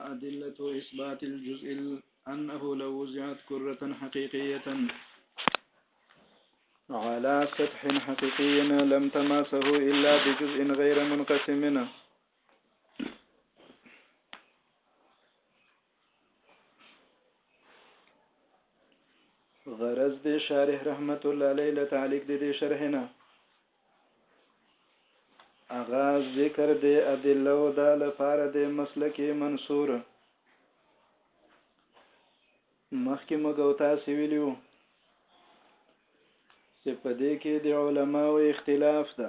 أدلة إثبات الجزء أنه لو وزعت كرة حقيقية على سطح حقيقي لم تماسه إلا بجزء غير منقسم غرز دي شارح رحمة الله علیه دي, دي شرحنا هغه ذکر دی ادله او دا لپاره دی مسلک منصور مخکې موږ او تاسو ویلو چې په دې کې د علماو اختلاف ده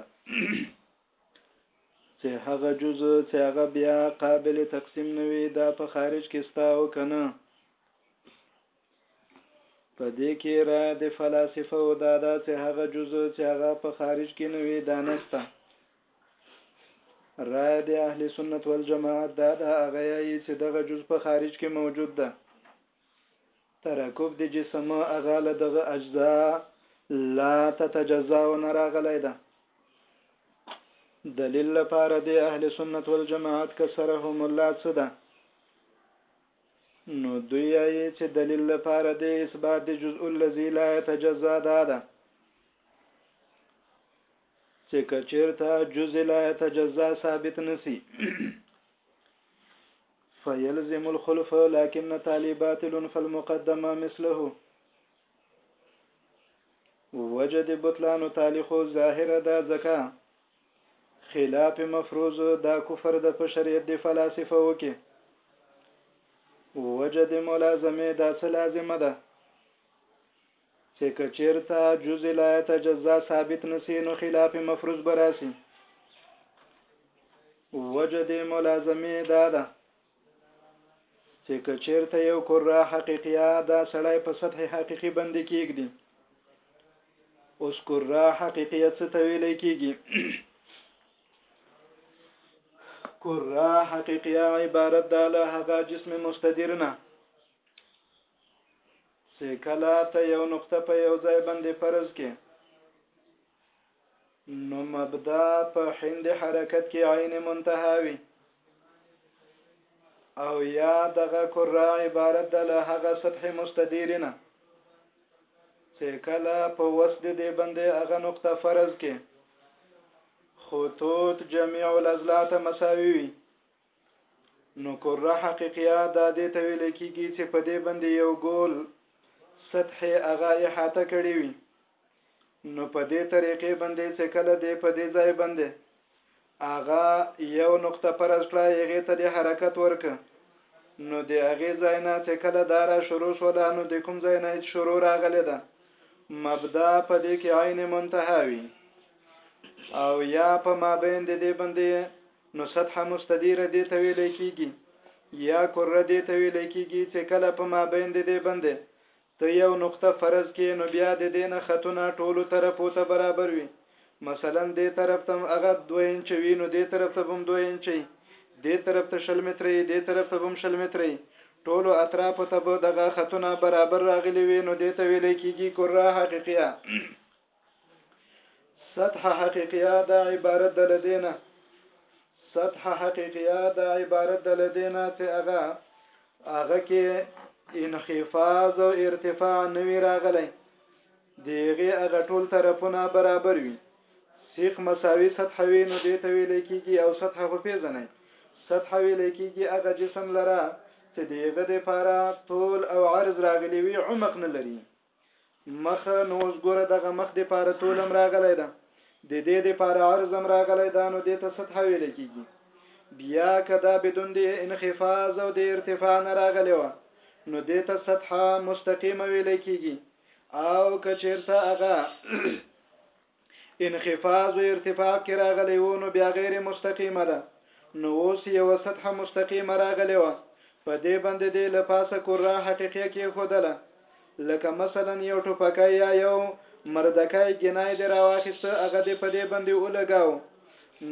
چې هغه جز چې هغه بیا قابل تقسیم نه وي دا په خارج کې ستا او کنه په دې کې را د فلاسفه او دا دا چې هغه جزء چې هغه په خارج کې نه وي دا نسته را د اهل سنت والجماعت دا دا هغه یې چې دغه جزء په خارج کې موجود ده ترکب د جسم هغه له دغه اجزا لا تتجزا و نراغلی ده دلیل لپاره د اهل سنت والجماعت کسرهم الله څه ده نو دوی یې چې دلیل لپاره د اثبات د جزء الذي لا يتجزا دا ده چې کچیرته جزء لا يتجزا ثابت نسی فيلزم الخلف لكن تالي باطل فالمقدمه مثله وجد بطلان تالي خو ظاهره ده ځکه خلاف مفروض دا کفر د په شریعت د فلاسفه وکي وجه د ملازمه دا څه لازمه ده چې کچیرته جز لا تجزا ثابت نسی نو خلاف مفروض براسي وجه د ملازمه دا ده چې که چېرته یو کره حقیقیه دا سړی په سطح حقیقي باندې کېږدي اوس کره حقیقیه څه ته ویل کېږي کره حقیقیه عبارت ده له هغه جسم مستدیر نه چې کله ته یو نقطه په یو ځای باندې فرض کې نو مبدا په هند حرکت کې عین منتها وي او یا دغه کره عبارت د له هغه سطح مستدیرنه چې کله په وسد دې باندې هغه نقطه فرض کې خطوط جميع الاضلاع ته مساوي وي نو کره حقیقیه دا دې ته ویل کیږي چې په دې باندې یو ګول سطحې هغه احاطه کړی وي نو په دې طریقې باندې چې کله دې په دې ځای باندې هغه یو نقطه فرض کړه هغې ته دې حرکت ورکه نو د هغې ځای نه چې کله دا را شروع شوله نو د کوم ځای نه شروع راغلی ده مبدا په دې کې عین منتها وي او یا په مابین د دې باندې نو سطح مستدیره دې ته ویلی کیږي یا کره دې ته ویلی کیږي چې کله په مابین د دې بندې ته یو نقطه فرض کې نو بیا د دې نه خطونه ټولو طرفو ته برابر وي مثلا دې طرف ته هغه دوه انچه وي نو دې طرف ته به هم دوه انچه وي دې طرف ته شل متره وي دې طرف ته به هم شل متره وي ټولو اطرافو ته به دغه خطونه برابر راغلي وي نو دې ته ویلی کیږي کره حقیقیه سطح حقیقیه دا عبارت د لدینه سطح حقیقیه دا عبارت د لدینه چې هغه هغه کې انخفاض او ارتفاع نوی راغلی دیغه هغه ټول طرفونه برابر وي سیخ مساوي سطح وي نو دې ته ویل کېږي او سطح خو پیژنئ سطح ویل کېږي هغه جسم لره چې دیغه د پاره طول او عرض راغلی وي عمق نه لري مخ نو اوس ګوره دغه مخ د پاره تولم راغلی ده د دې د پاره عرضم راغلی ده نو د ته سطح ویل کیږي بیا کدا بدون د انخفاض او د ارتفاع نه راغلی و نو د ته سطح مستقیمه ویل کیږي او کچیرته هغه انخفاض و ارتفاع کې راغلی و نو بیا غیر مستقیمه ده نو اوس یو سطح مستقیمه راغلی و په دې باندې دې له پاسه کره حقیقیه کې خودله لکه مثلا یو ټوپکای یا یو مردکای ګنای دې راواخیسته هغه دې په دې باندې ولګاو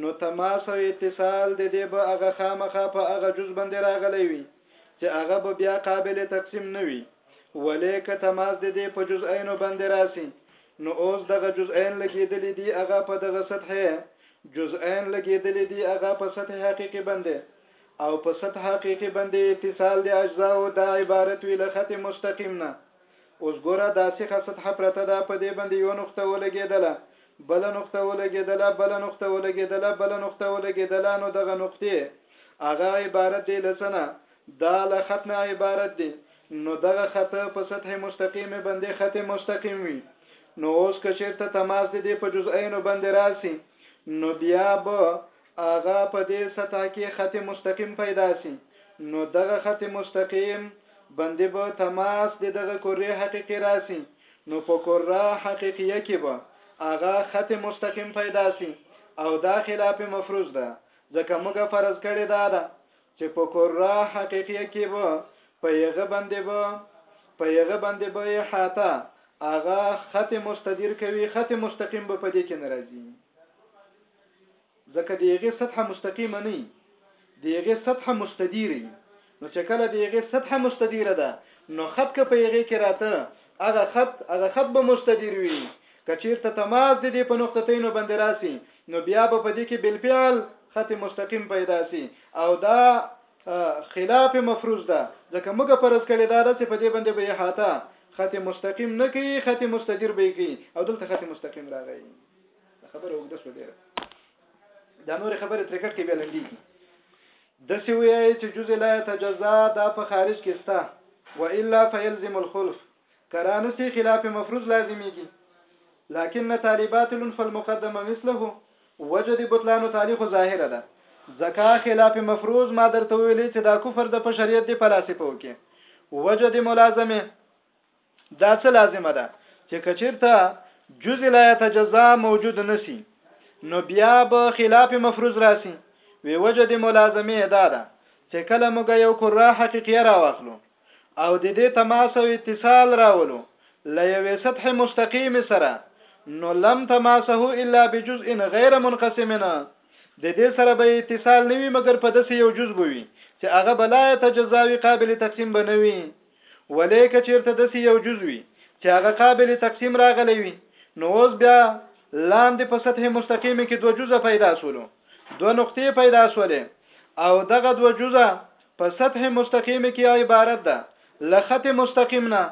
نو تماس او اتصال د دې به هغه خامخا په هغه جز باندې راغلی وي چې هغه به بیا قابل تقسیم نه وي ولې که تماس د دې په جزئینو باندې راسي نو اوس دغه جزئین لګیدلې دي هغه په دغه سطحه جزئین لګیدلې دي هغه په سطح حقيقي باندې او په سطح حقيقي باندې اتصال د اجزا او دا عبارت وی له خط مستقیم نه اوس ګوره دا سیخه سطح پرته ده په دې باندې یو نقطه ولګیدله بل نقطه ولګیدله بل نقطه ولګیدله بل نقطه ولګیدله نو دغه نقطه هغه عبارت دی له څه نه دا له خط نه عبارت دی نو دغه خط په سطح مستقیم باندې خط مستقیم وي نو اوس که چیرته تماس د دې په جزئینو باندې راسي نو بیا به هغه په دې سطح کې خط مستقیم پیدا سي نو دغه خط مستقیم باندې به تماس د دغه کره حقیقي راسي نو په کره حقیقیه کې به هغه خط مستقیم پیدا سي او دا خلاف مفروض ده ځکه موږ فرض کړې دا ده چې په کره حقیقیه کې به په یغه باندې به په یغه باندې به احاطه هغه خط مستدیر کوي خط مستقیم به په دې کې ناراضي ځکه دیغه سطح مستقیمه نه دیغه سطح مستدیره نو چه کله د هغې سطحه مستديره ده نو خط که په هغې کې راته هغه خط هغه خط به مستدير وي که چیرته تماس د دې په نقطتینو باندې راسي نو بیا به په دې کې بالفعل خط مستقیم پیدا سي او دا خلاف مفروض ده ځکه موږ فرض کړی دا ده چې په دې باندې به احاطه خط مستقیم نه کوي خط مستدیر به کوي او دلته خط مستقیم راغی خبره وګدس ډیره دا نور خبره ترکټ کې بیا لنډیږي دسي وياي چي جزء لا يتجزا دا په خارج کي سته والا فيلزم الخلف که رانسي خلاف مفروض لازميږي لكن تالي باطل فالمقدم مثله وجه دي بطلان تالي خو ظاهره ده ځکه خلاف مفروض ما درته ويلي چي دا کفر ده په شريعت دي فلاسفو کي وجه دي ملازمه دا څه لازمه ده چې کچیرته جز لا يتجزا موجود نسی نو بیا به خلاف مفروض راسي وی وجه د ملازمه ادا ده چې کله موږ یو کرا حقیقیه راواخلو او د دې تماس او اتصال راولو لوي سطح مستقیم سره نو لم تماسه الا بجزء غیر منقسم نه د دې سره به اتصال نوي مګر په دسه یو جزء بوي چې هغه بلا تجزاوي قابل تقسیم بنوي ولې که چېرته داسې یو جز وي چې هغه قابل تقسیم راغلی وي نو اوس بیا لاندې په سطح مستقیمه کې دوه جزه پیدا سولو دوه نقطې پیدا سولې او دغه دوه جزه په سطح مستقیم کې عبارت ده له خط مستقیم نه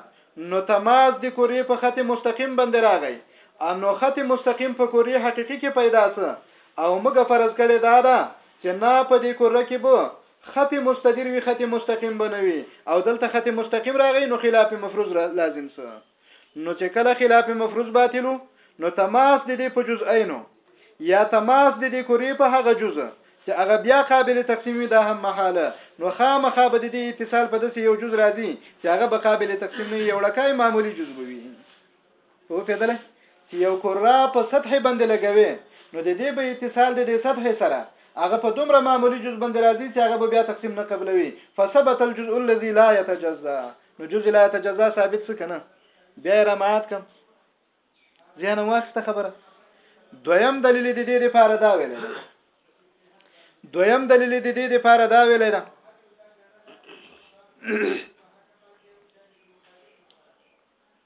نو تماس د کورې په خط مستقیم باندې راغی انو خط مستقیم په کورې حقيقي کې پیدا سه او موږ فرض کړی دا ده چې نه په دې کور کې بو خط مستدير وي خط مستقيم به نه وي او دلته خط مستقيم راغی نو خلاف مفروض لازم سو نو چې کله خلاف مفروض باطلو نو تماس د دې په جزئینو یا تماس د دې کورې په هغه جزء چې هغه بیا قابل تقسیم وي دا هم محاله نو خامخا به د دې اتصال په داسې یو جز راځي چې هغه به قابل تقسیم نه یو لکای معمولی جز بوي اوسېدلی چې یو کرا په سطحې باندې لګوي نو د دې به اتصال د دې سطحې سره هغه په دومره معمولی جز باندې راځي چې هغه به بیا تقسیم نه قبلوي فثبت الجزء الذي لا يتجزا نو جزء لا يتجزا ثابت څه کنه بیا را مات کم ځان واخسته خبره دویم دلیل د دې لپاره دا ویل دویم دلیل د دې لپاره دا ویل دا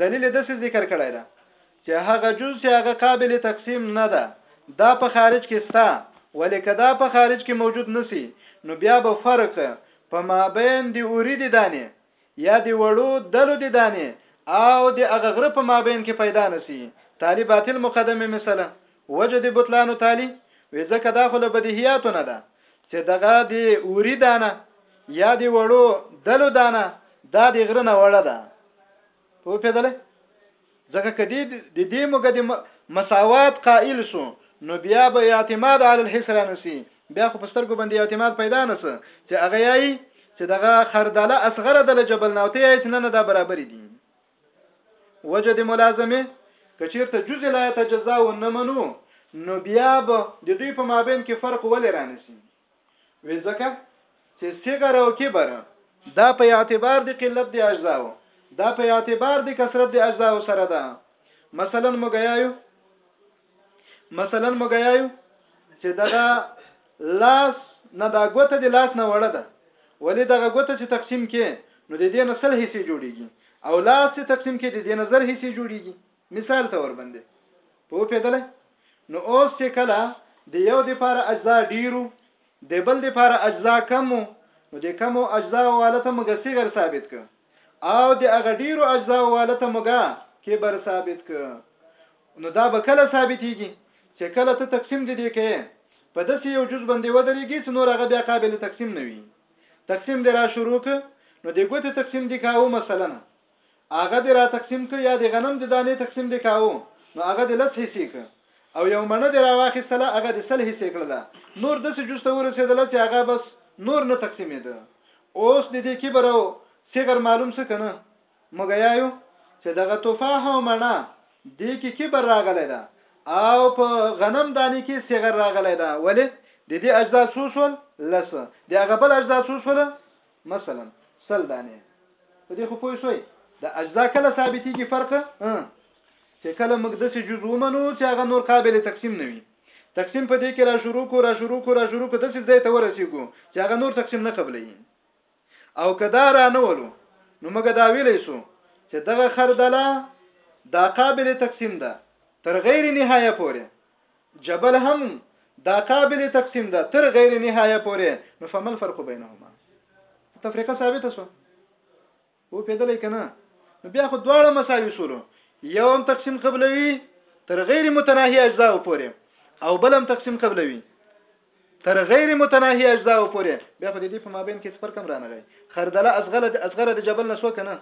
دلیل یې داسې ذکر کړی ده چې هغه جز چې هغه قابل تقسیم نه ده دا په خارج کې سته ولې که دا په خارج کې موجود نسی نو بیا به فرق په مابین د اوری د دانې یا د وړو دلو د دانې او د هغه غره په مابین کې پیدا نسی تالی باطل مقدمه مثلا وجه د بطلانو تالي وي ځکه دا خو له بدیهیاتو نه ده چې دغه د اوري دانه یا د وړو دلو دانه دا د غره نه وړه ده په پیدله ځکه کدی د دې موګه د مساوات قائل سو نو بیا به اعتماد علی الحسر نسی بیا خو پسترګو باندې اعتماد پیدا نسه چې هغه یی چې دغه خردله اصغره د جبل نوته یی چې نه نه دا برابر دي وجه د ملازمه کچیرته جزء لا تجزا و نه منو نو بیا به د دوی په مابین کې فرق ولې رانسی وې ځکه چې صغر او کبر دا په اعتبار د قلت د اجزا او دا په اعتبار د کثرت د اجزا سره ده مثلا مګیایو مثلا مګیایو چې دغه لاس نه دا ګوته د لاس نه وړه ده ولې دغه ګوته چې تقسیم کې نو د دې نه سل حصے جوړیږي او لاس چې تقسیم کې د دې نظر حصے جوړیږي مثال تور باندې په پیدل نو اوس چې کله د یو د لپاره اجزا ډیرو د بل د لپاره اجزا کمو نو د کمو اجزا والته موږ صغر ثابت ک او د هغه ډیرو اجزا والته موږ کبر ثابت ک نو دا به کله ثابتیږي چې کله ته تقسیم د دې کې په داسې یو جز باندې ودرېږي چې نور هغه بیا قابل تقسیم نه وي تقسیم دې را شروع ک نو د ګوتې تقسیم دې کاوه مثلا هغه دې را تقسیم ک یا د غنم د دانې تقسیم دې کاوه نو هغه دې لس حصې ک او یو مڼه دې را واخیستله هغه دې سل حصې کړله نور داسې جز ته ورسېدله چې هغه بس نور نه تقسیمېده اوس د دې کبر او صغر معلوم څه کنه موږ یایو چې دغه تفاح او مڼه دې کې کبر راغلی ده او په غنم دانې کې صغر راغلی ده ولې د دې اجزا څو شول لس د هغه بل اجزا څو شول مثلا سل دانې په دې خو پوه شوي د اجزا کله ثابتېږي فرق چې کله موږ د څه جزء ومنو چې هغه نور قابل تقسیم نه وي تقسیم په دې کې را شروع کو را شروع کو را شروع کو د څه ځای ته ورسېږو چې هغه نور تقسیم نه قبلې او که دا را نه ولو نو موږ دا ویلی سو چې دغه خردله دا قابل تقسیم ده تر غیر نهایه پورې جبل هم دا قابل تقسیم ده تر غیر نهایه پورې نو فما الفرق بینهما تفریقه ثابته سو و پیدلې کنه نو بیا خو دواړه مساوي شولو یو هم تقسیم قبلوي تر غیر متناهی اجزا پورې او بل هم تقسیم قبلوي تر غیر متناهی اجزاء پورې بیا خو د دې په مابین کې څپر کم رانغی خردله اصغره د اصغره د جبل نسو کنه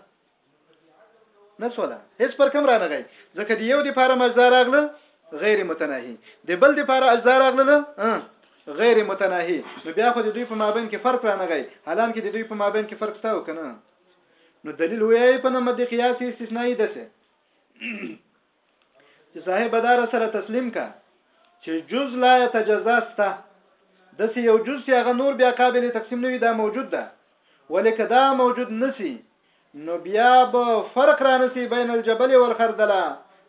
نسوله هیڅ پر کم رانغی ځکه د یو د پاره مجزا راغله غیر متناهی د بل د پاره اجزا راغله غیر متناهی نو بیا خو د دوی په مابین کې فرق رانغی حالان کې د دوی په مابین کې فرق تاو کنه نو دلیل وایي په نمد قیاس استثنایی دسه چې صاحب دار سره تسلیم کا چې جز لا يتجزا سته د سی یو جز چې هغه نور بیا قابل تقسیم نه وي دا موجود ده ولې کدا موجود نسی نو بیا به فرق را نسی بین الجبل والخردله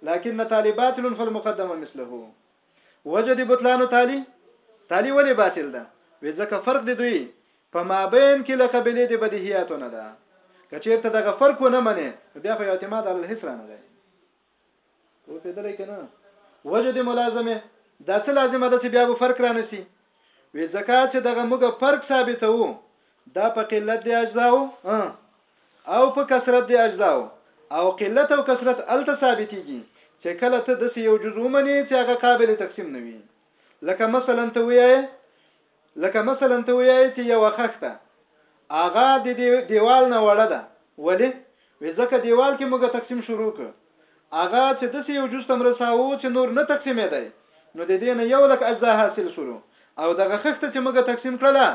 لكن تالي باطل فالمقدمه مثله وجد بطلان تالي تالي ولې باطل ده وې ځکه فرق دی دوی په مابین کې لقبلې د بدیهیاتونه ده کچیرته دغه فرق نه منې بیا خو اعتماد علی الحسرانه ده وسیدلې کنه وجه د ملازمه دا څه لازمه ده چې بیا به فرق را نسی وی زکات چې دغه موږ فرق ثابتو دا په قلت دی اجزاو او په کثرت دی اجزاو او قلت او کثرت الته ثابتيږي چې کله ته د یو جزء منی چې هغه قابل تقسیم نه وي لکه مثلا ته وایې لکه مثلا ته ویایې چې یوه خښته هغه د دې دیوال نه وړه ده ولې؟ وې ځکه دیوال کې موږ تقسیم شروع کړ هغه چې داسې یو جز ته مرساوو چې نور نه تقسیمیدای نو د دې نه یو لک اجزا حاصل شولو او دغه خښته چې موږ تقسیم کړله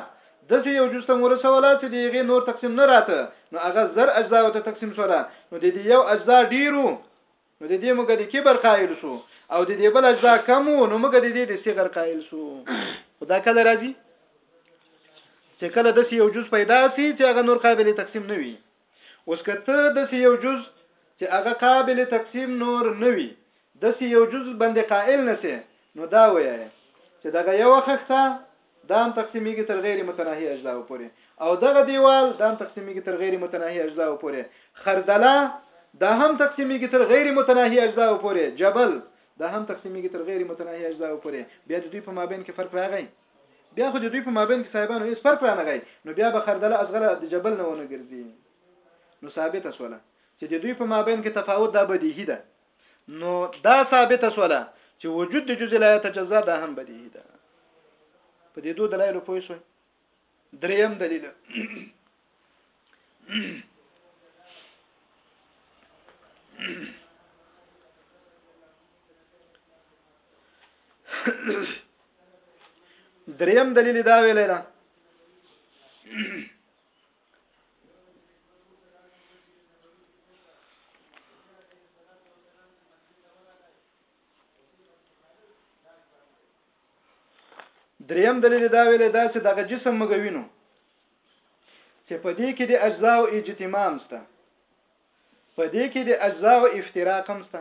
داسې یو جز ته مرسوله چې د هغې نور تقسیم نه راته نو هغه زر اجزا ته تقسیم شوله نو د دې یو اجزا ډیرو نو د دې موږ د کبر قائل شو او د دې بل اجزا کم وو نو موږ د دې د صغر قائل شو خدا کله راځي چې کله د یو جز پیدا سي چې هغه نور قابل تقسیم نه وي اوس کته د یو جز چې هغه قابل تقسیم نور نه وي د یو جز باندې قائل نسي نو دا وایي چې دغه یو خخته دام تقسیمیږي تر غیر متناهي اجزاو پورې او دغه دیوال دام تقسیمیږي تر غیر متناهي اجزاو پورې خردله دا هم تقسیمیږي تر غیر متناهي اجزاو پورې جبل دا هم تقسیمیږي تر غیر متناهي اجزاو پورې بیا د دوی په مابین کې فرق راغی بیا خو د دوی په مابین کې صاحبانو هیڅ فرق رانغی نو بیا به خردله ازغله د جبل نه ونه ګرځي نو ثابت اسوله چې د دوی په مابین کې تفاوت دا بدیهی ده نو دا ثابته سوله چې وجود د جزء لا يتجزا دا هم بدیهی ده په دې دوه دلایلو پوه شئ دریم دلیل دریم دلیل دا ویلی ده دریم دلیل دا ویل دا چې دغه جسم مګوینو چې په دې کې د اجزا او اجتماع مسته په دې کې د اجزا او افتراق مسته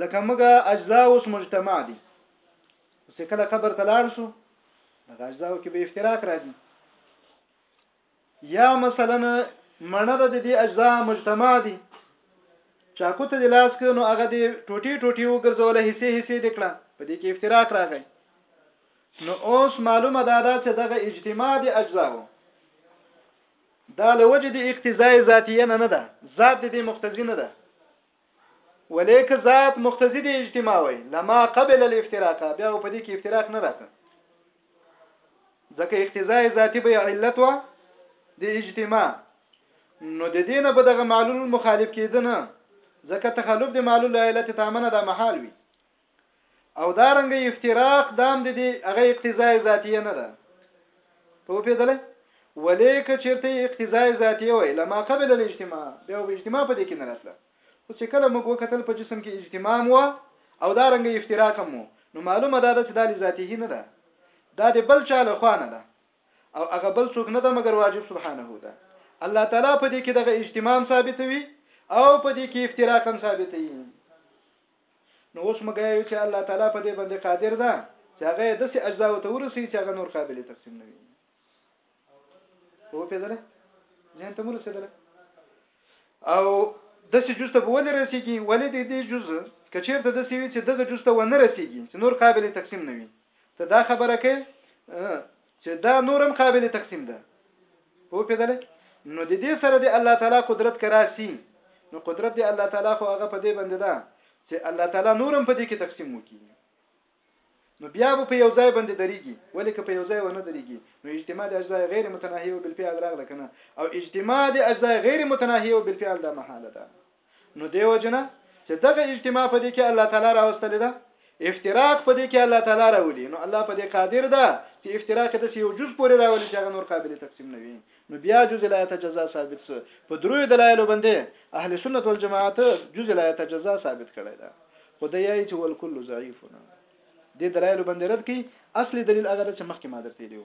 لکه موږ اجزا اوس مجتمع دي اوس کله قبر ته لاړ شو دغه اجزاو کې به افتراق راځي یا مثلا مڼه د دې اجزا مجتمع دي چا کوته د لاس کې نو هغه د ټوټي ټوټي وګرځول حصے حصے دکړه په دې کې افتراق راغی نو اوس معلومه ده دا چې دغه اجتماع د اجزاو دا لوجه د اقتضای ذاتیه نه نه ده ذات د دې مقتضی نه ده ولې که ذات مقتضي د اجتماع وي لما قبل الافتراق بیا په دې کې افتراق نه راته ځکه اقتضاء ذاتی به علت وا د اجتماع نو د دینه به دغه معلول مخالف کېدنه ځکه تخلف د معلول علت تامنه د محال وي او دا رنګ افتراق دام د دې هغه اقتضاء ذاتیه نه ده په پیدله ولې که چیرته اقتضاء ذاتیه وای لما قبل الاجتماع بیا به اجتماع په دې کې نه راتله خو چې کله موږ وکتل په جسم کې اجتماع مو او دا رنګ افتراق مو نو معلومه ده چې دا لذاته نه ده دا د بل چا له خوا نه ده او هغه بل څوک نه ده مګر واجب سبحانه ده الله تعالی په دې کې دغه اجتماع ثابتوي او په دې کې افتراق هم ثابتوي نو اوس موږ وایو چې الله تعالی په دې باندې قادر ده چې هغه یې داسې اجزاو ته ورسوي چې هغه نور قابل تقسیم نه وي وپېدله ذهن ته مو رسېدله او داسې جز ته به ولې رسېږي ولې د دې جز که چېرته داسې وي چې دغه جز ته ونه رسېږي چې نور قابل تقسیم نه وي ته دا خبره کوې چې دا نور هم قابل تقسیم ده پوه پیدل نو د دې سره د الله تعالی قدرت کرا سي نو قدرت د الله تعالی خو هغه په دې باندې ده چې الله تعالی نور هم په دې کې تقسیم وکړي نو بیا به په یو ځای باندې دريږي ولې که په یو ځای ونه دريږي نو اجتماع د اجزاء غیر متناهیه او بالفعل راغله کنه او اجتماع د اجزاء غیر متناهیه او بالفعل د محاله ده نو دې وجه نه چې دغه اجتماع په دې کې الله تعالی راوستلې ده افتراق په دې کې الله تعالی راولي نو الله په دې قادر ده چې افتراق د یو جز پورې راولي چې هغه نور قابل تقسیم نه وي نو بیا جز لا تجزا ثابت سو په دروي دلایل باندې اهل سنت والجماعت جز لا تجزا ثابت کړی ده خدای یې چې ول کل ضعیفنا دې دلایل باندې رد کی اصلي دلیل هغه چې مخکې ما درته ویلو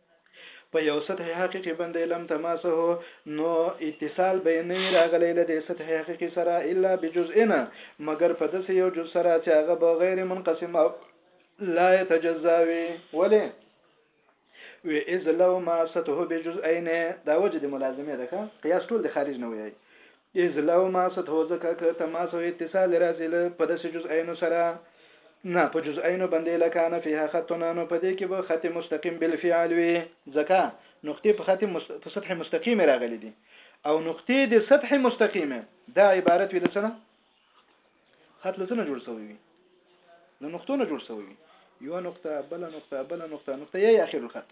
په یو سطح حقیقی بندې لم تماسه نو اتصال به نه راغلی له دې سطح حقیقی سره الا بجزئنا مگر په دسې یو جز سره چې هغه به غیر منقسم او لا يتجزا وي ولې وی اذ لو ما سطح بجزئین دا وجه د ملازمه ده قیاس ټول د خارج نه وي اضلاع او ماست هو ځکه که تماس او اتصال راځي له په داسې جزئینو سره نه په جزئینو بندې لکان فيها خط نه نو په دې کې به خط مستقیم بالفعل وي ځکه نقطې په خط مست... په سطح مستقیم راغلي دي او نقطې د سطح مستقیم دا عبارت وي د څه نه خط له څه نه جوړ شوی وي له نقطو نه جوړ شوی وي یو نقطه بل نقطه بل نقطه نقطه یې اخر الخط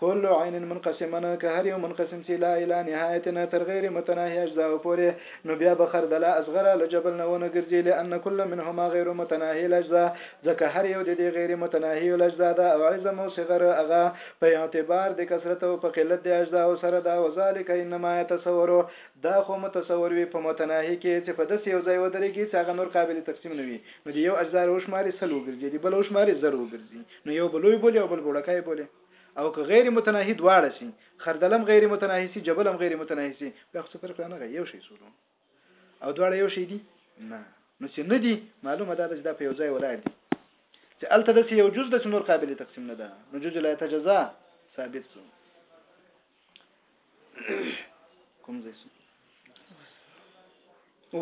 کل عین منقسما که هر یو منقسم سی لا الی نهایت نه تر غیر متناهی اجزاء پورې نو بیا به خر د لا اصغر له جبل نه ونه ګرځي لان کل منهما غیر متناهی الاجزاء ځکه هر یو د دې غیر متناهی الاجزاء ده او عظم او صغر هغه په اعتبار د کثرت او په قلت د اجزاء سره ده وذلک انما یتصور دا خو متصور وي په متناهی کې چې په داسې یو ځای ودرېږي چې هغه نور قابل تقسیم نه وي نو د یو اجزاء راوشماري سل وګرځي د بل وشماري زر وګرځي نو یو به لوی بولي او بل به وړکای بولي. او که غیر متناهی دواړه سي خردلم غیر متناهی سي جبلم غیر متناهی سي بیا خو فرق نه غي یو شی سولو او دواړه یو شی دي نه نو چې نه دي معلومه ده چې دا په یو ځای ولاړ دي چې الته د یو جز د نور قابل تقسیم نه ده نو جز لا تجزا ثابت سو کوم ځای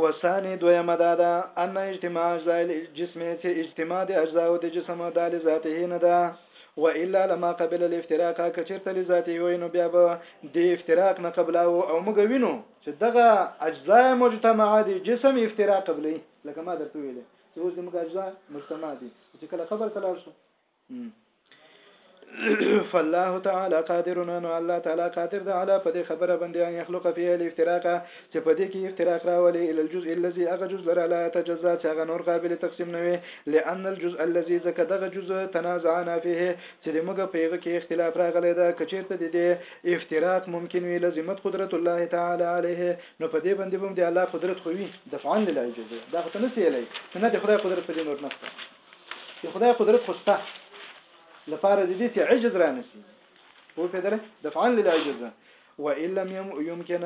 وسانی دویمه دا ده ان اجتماع اجزاء الجسم چې اجتماع د اجزاء د جسم د ذاته نه ده و الا لما قبل الافتراق کچرته لذاته وي نو بیا به د افتراق نه قبل او او موږ وینو چې دغه اجزاء مجتمع دي جسم افتراق قبلي لکه ما درته ویل چې اوس موږ اجزاء مجتمع دي چې کله قبر ته لاړ شو فالله تعالی قادرنا نو الله تعالی قادر ده علا په دې خبره باندې ان يخلق فيه الافتراق چې په دې کې افتراق راولي ال الجزء الذي اغه جزء لرا لا يتجزا چې هغه نور قابل تقسیم نه وي لان الجزء الذي زکه دغه جزء تنازعنا فيه چې د موږ په یغه کې اختلاف راغلی دا کچیرته د دې افتراق ممکن وي لزمت قدرت الله تعالی عليه نو په دې باندې بم دي الله قدرت خوي دفعا للعجز دا خو نه سیلی نه د خدای قدرت په دې نور نشته د خدای قدرت خو ستا لپاره د دې چې عجز را نسی هو پیدل دفعا للعجز وان لم يمكن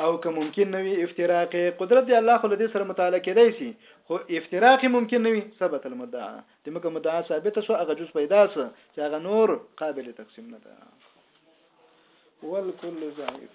او که ممکن نوي افتراق قدرت دی الله خو لدې سره متعلق کېدای شي خو افتراق ممکن نوي ثبت المدعا د مکه مدعا ثابت شو هغه جز پیدا شو چې هغه نور قابل تقسیم نه ده والکل ضعیف